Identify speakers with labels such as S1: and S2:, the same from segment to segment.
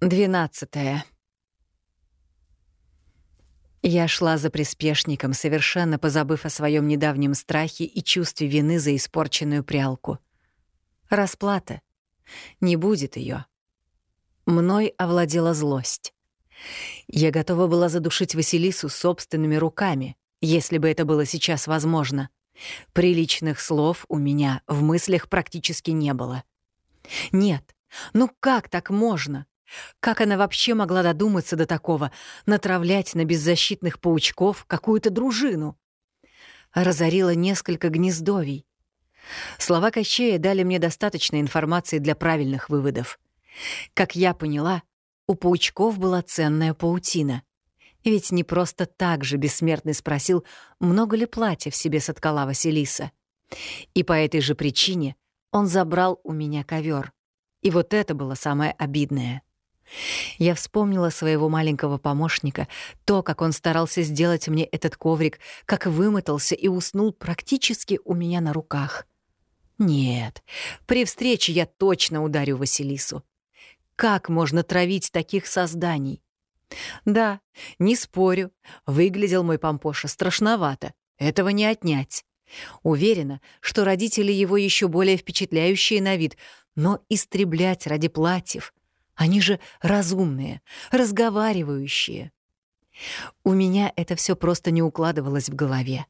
S1: Двенадцатое. Я шла за приспешником, совершенно позабыв о своем недавнем страхе и чувстве вины за испорченную прялку. Расплата. Не будет ее. Мной овладела злость. Я готова была задушить Василису собственными руками, если бы это было сейчас возможно. Приличных слов у меня в мыслях практически не было. Нет, ну как так можно? Как она вообще могла додуматься до такого, натравлять на беззащитных паучков какую-то дружину? Разорила несколько гнездовий. Слова Кощея дали мне достаточно информации для правильных выводов. Как я поняла, у паучков была ценная паутина. Ведь не просто так же бессмертный спросил, много ли платья в себе соткала Василиса. И по этой же причине он забрал у меня ковер. И вот это было самое обидное. Я вспомнила своего маленького помощника, то, как он старался сделать мне этот коврик, как вымотался и уснул практически у меня на руках. Нет, при встрече я точно ударю Василису. Как можно травить таких созданий? Да, не спорю, выглядел мой помпоша страшновато. Этого не отнять. Уверена, что родители его еще более впечатляющие на вид, но истреблять ради платьев — они же разумные, разговаривающие. У меня это все просто не укладывалось в голове.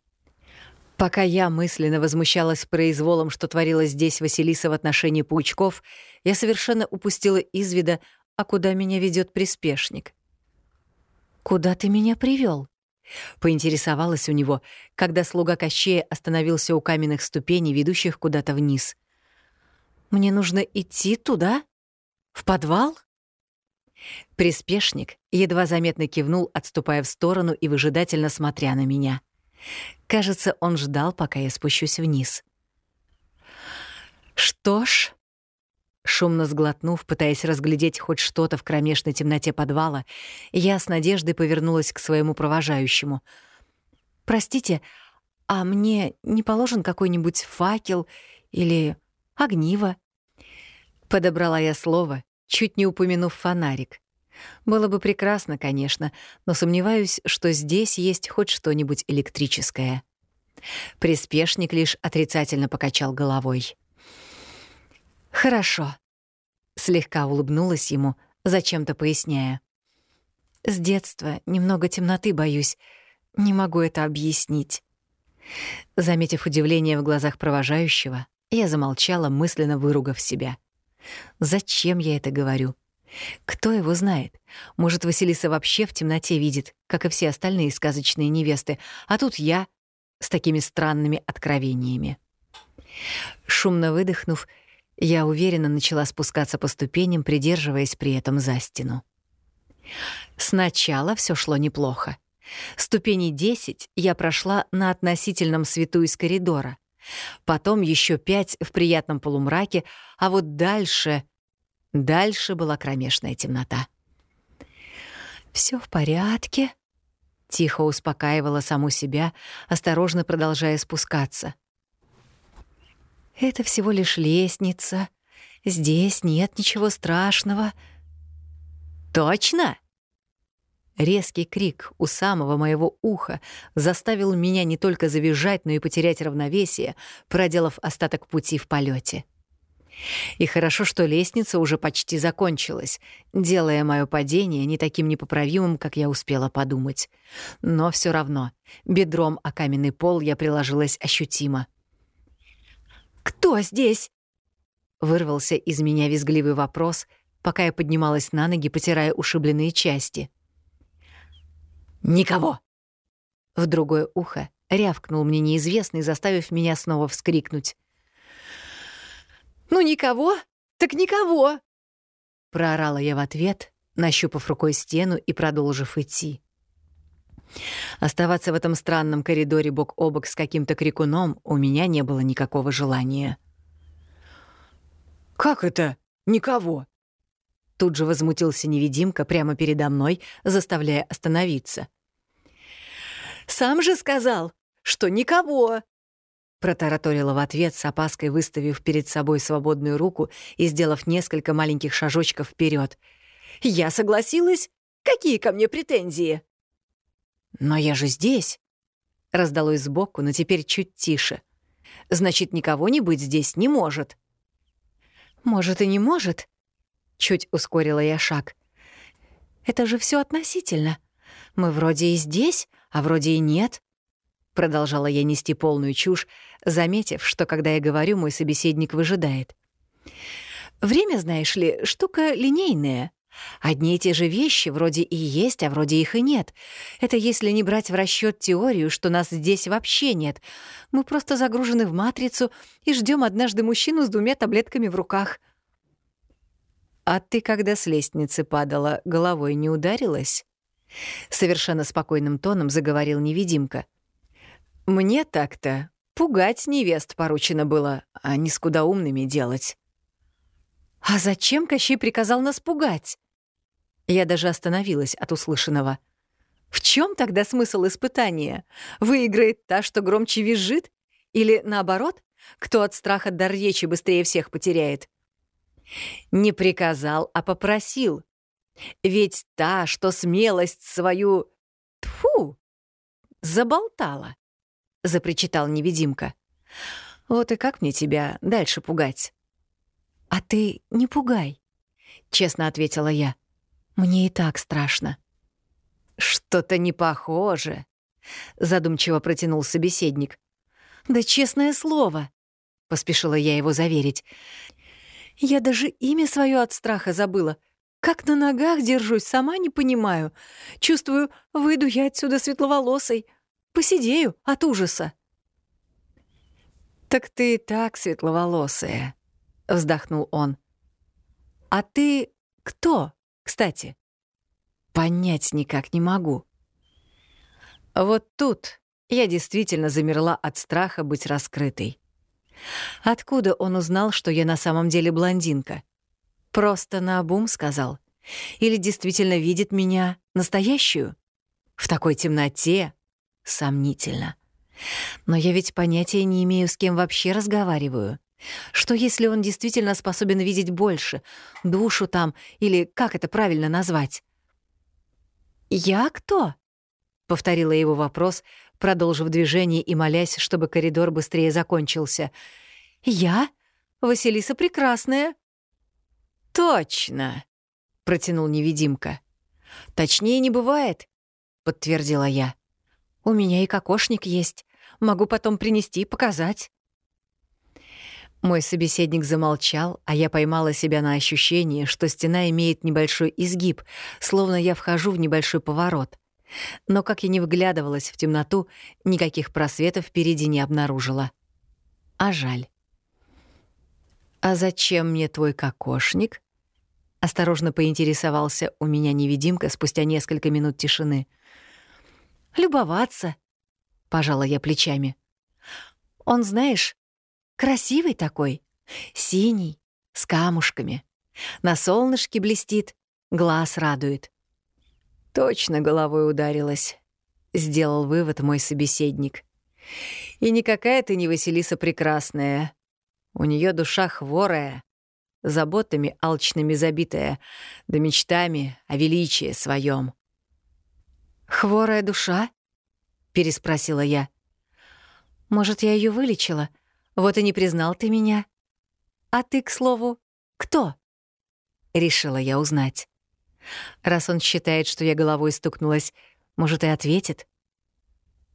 S1: Пока я мысленно возмущалась произволом, что творилось здесь Василиса в отношении паучков, я совершенно упустила из вида, а куда меня ведет приспешник. «Куда ты меня привел? поинтересовалась у него, когда слуга Кощея остановился у каменных ступеней, ведущих куда-то вниз. «Мне нужно идти туда?» В подвал? Приспешник едва заметно кивнул, отступая в сторону и выжидательно смотря на меня. Кажется, он ждал, пока я спущусь вниз. Что ж, шумно сглотнув, пытаясь разглядеть хоть что-то в кромешной темноте подвала, я с надеждой повернулась к своему провожающему. «Простите, а мне не положен какой-нибудь факел или огниво?» Подобрала я слово, чуть не упомянув фонарик. Было бы прекрасно, конечно, но сомневаюсь, что здесь есть хоть что-нибудь электрическое. Приспешник лишь отрицательно покачал головой. «Хорошо», — слегка улыбнулась ему, зачем-то поясняя. «С детства немного темноты боюсь. Не могу это объяснить». Заметив удивление в глазах провожающего, я замолчала, мысленно выругав себя. Зачем я это говорю? Кто его знает? Может, Василиса вообще в темноте видит, как и все остальные сказочные невесты, а тут я с такими странными откровениями. Шумно выдохнув, я уверенно начала спускаться по ступеням, придерживаясь при этом за стену. Сначала все шло неплохо. Ступени 10 я прошла на относительном свету из коридора. Потом еще пять в приятном полумраке, а вот дальше... Дальше была кромешная темнота. Все в порядке», — тихо успокаивала саму себя, осторожно продолжая спускаться. «Это всего лишь лестница. Здесь нет ничего страшного». «Точно?» Резкий крик у самого моего уха заставил меня не только завизжать, но и потерять равновесие, проделав остаток пути в полете. И хорошо, что лестница уже почти закончилась, делая мое падение не таким непоправимым, как я успела подумать. Но все равно, бедром о каменный пол я приложилась ощутимо. «Кто здесь?» Вырвался из меня визгливый вопрос, пока я поднималась на ноги, потирая ушибленные части. «Никого!» В другое ухо рявкнул мне неизвестный, заставив меня снова вскрикнуть. «Ну никого? Так никого!» Проорала я в ответ, нащупав рукой стену и продолжив идти. Оставаться в этом странном коридоре бок о бок с каким-то крикуном у меня не было никакого желания. «Как это? Никого?» Тут же возмутился невидимка прямо передо мной, заставляя остановиться. «Сам же сказал, что никого!» Протараторила в ответ, с опаской выставив перед собой свободную руку и сделав несколько маленьких шажочков вперед. Я согласилась. Какие ко мне претензии? Но я же здесь. Раздалось сбоку, но теперь чуть тише. Значит, никого не быть здесь не может. Может и не может. Чуть ускорила я шаг. Это же все относительно. Мы вроде и здесь, а вроде и нет. Продолжала я нести полную чушь, заметив, что когда я говорю, мой собеседник выжидает. Время, знаешь ли, штука линейная. Одни и те же вещи вроде и есть, а вроде их и нет. Это если не брать в расчет теорию, что нас здесь вообще нет. Мы просто загружены в матрицу и ждем однажды мужчину с двумя таблетками в руках. «А ты, когда с лестницы падала, головой не ударилась?» Совершенно спокойным тоном заговорил невидимка. «Мне так-то пугать невест поручено было, а не скудоумными делать». «А зачем Кощей приказал нас пугать?» Я даже остановилась от услышанного. «В чем тогда смысл испытания? Выиграет та, что громче визжит? Или, наоборот, кто от страха дар речи быстрее всех потеряет?» Не приказал, а попросил. Ведь та, что смелость свою... Тфу! Заболтала, — запричитал невидимка. Вот и как мне тебя дальше пугать? «А ты не пугай», — честно ответила я. «Мне и так страшно». «Что-то не похоже», — задумчиво протянул собеседник. «Да честное слово», — поспешила я его заверить. «Я даже имя свое от страха забыла. Как на ногах держусь, сама не понимаю. Чувствую, выйду я отсюда светловолосой. Посидею от ужаса». «Так ты и так светловолосая», — вздохнул он. «А ты кто, кстати?» «Понять никак не могу». Вот тут я действительно замерла от страха быть раскрытой. Откуда он узнал, что я на самом деле блондинка? Просто наобум сказал. Или действительно видит меня настоящую? В такой темноте? Сомнительно. Но я ведь понятия не имею, с кем вообще разговариваю. Что если он действительно способен видеть больше, душу там, или как это правильно назвать? «Я кто?» — повторила его вопрос, продолжив движение и молясь, чтобы коридор быстрее закончился. «Я? Василиса Прекрасная?» «Точно!» — протянул невидимка. «Точнее не бывает», — подтвердила я. «У меня и кокошник есть. Могу потом принести, показать». Мой собеседник замолчал, а я поймала себя на ощущении, что стена имеет небольшой изгиб, словно я вхожу в небольшой поворот. Но как я не вглядывалась в темноту, никаких просветов впереди не обнаружила. А жаль. «А зачем мне твой кокошник?» Осторожно поинтересовался у меня невидимка спустя несколько минут тишины. «Любоваться», — пожала я плечами. «Он, знаешь, Красивый такой, синий, с камушками. На солнышке блестит, глаз радует. Точно головой ударилась, сделал вывод мой собеседник. И никакая ты не Василиса прекрасная. У нее душа хворая, заботами алчными забитая, да мечтами о величии своем. «Хворая душа?» — переспросила я. «Может, я ее вылечила, вот и не признал ты меня. А ты, к слову, кто? Решила я узнать. Раз он считает, что я головой стукнулась, может, и ответит.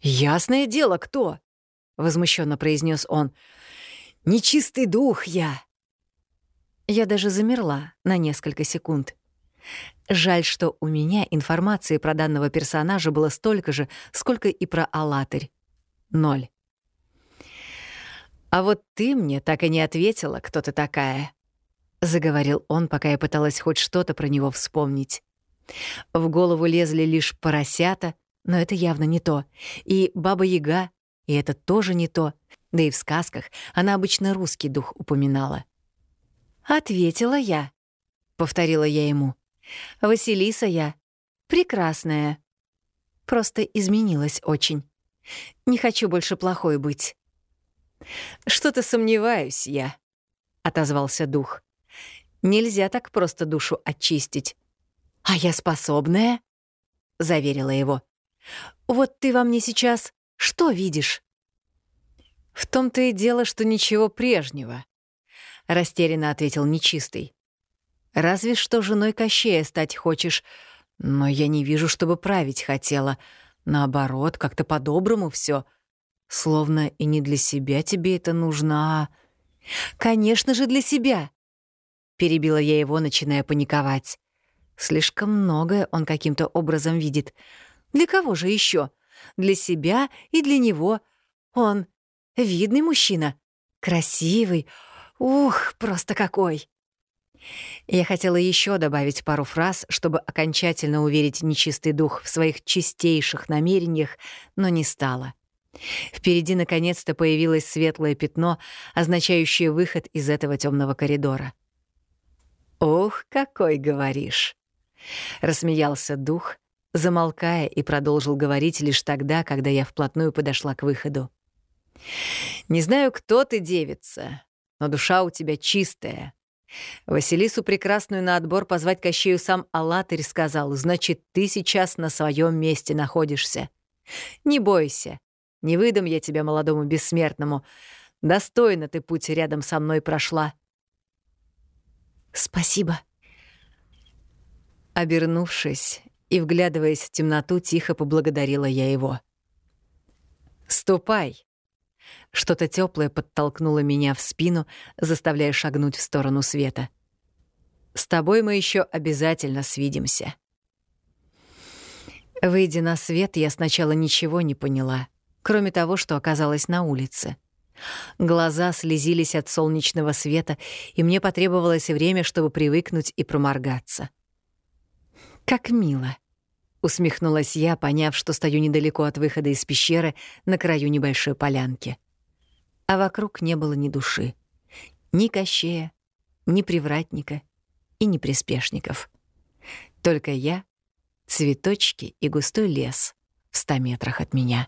S1: «Ясное дело, кто?» — возмущенно произнес он. «Нечистый дух я!» Я даже замерла на несколько секунд. Жаль, что у меня информации про данного персонажа было столько же, сколько и про Алатырь. Ноль. «А вот ты мне так и не ответила, кто ты такая», — заговорил он, пока я пыталась хоть что-то про него вспомнить. В голову лезли лишь поросята, но это явно не то, и Баба-Яга, и это тоже не то, да и в сказках она обычно русский дух упоминала. «Ответила я», — повторила я ему. «Василиса я. Прекрасная. Просто изменилась очень. Не хочу больше плохой быть». «Что-то сомневаюсь я», — отозвался дух. «Нельзя так просто душу очистить. «А я способная», — заверила его. «Вот ты во мне сейчас что видишь?» «В том-то и дело, что ничего прежнего», — растерянно ответил нечистый. «Разве что женой Кощея стать хочешь, но я не вижу, чтобы править хотела. Наоборот, как-то по-доброму все. Словно и не для себя тебе это нужно, а...» «Конечно же, для себя!» — перебила я его, начиная паниковать. Слишком многое он каким-то образом видит. Для кого же еще? Для себя и для него. Он видный мужчина, красивый. Ух, просто какой! Я хотела еще добавить пару фраз, чтобы окончательно уверить нечистый дух в своих чистейших намерениях, но не стала. Впереди наконец-то появилось светлое пятно, означающее выход из этого темного коридора. «Ох, какой говоришь!» — рассмеялся дух, замолкая и продолжил говорить лишь тогда, когда я вплотную подошла к выходу. «Не знаю, кто ты, девица, но душа у тебя чистая. Василису прекрасную на отбор позвать Кощею сам Аллатырь сказал, значит, ты сейчас на своем месте находишься. Не бойся, не выдам я тебя молодому бессмертному. Достойно ты путь рядом со мной прошла».
S2: «Спасибо».
S1: Обернувшись и вглядываясь в темноту, тихо поблагодарила я его. «Ступай!» Что-то теплое подтолкнуло меня в спину, заставляя шагнуть в сторону света. «С тобой мы еще обязательно свидимся». Выйдя на свет, я сначала ничего не поняла, кроме того, что оказалась на улице. Глаза слезились от солнечного света, и мне потребовалось время, чтобы привыкнуть и проморгаться. «Как мило!» — усмехнулась я, поняв, что стою недалеко от выхода из пещеры на краю небольшой полянки. А вокруг не было ни души. Ни Кощея, ни Привратника и ни приспешников. Только я, цветочки и густой лес в ста метрах от меня.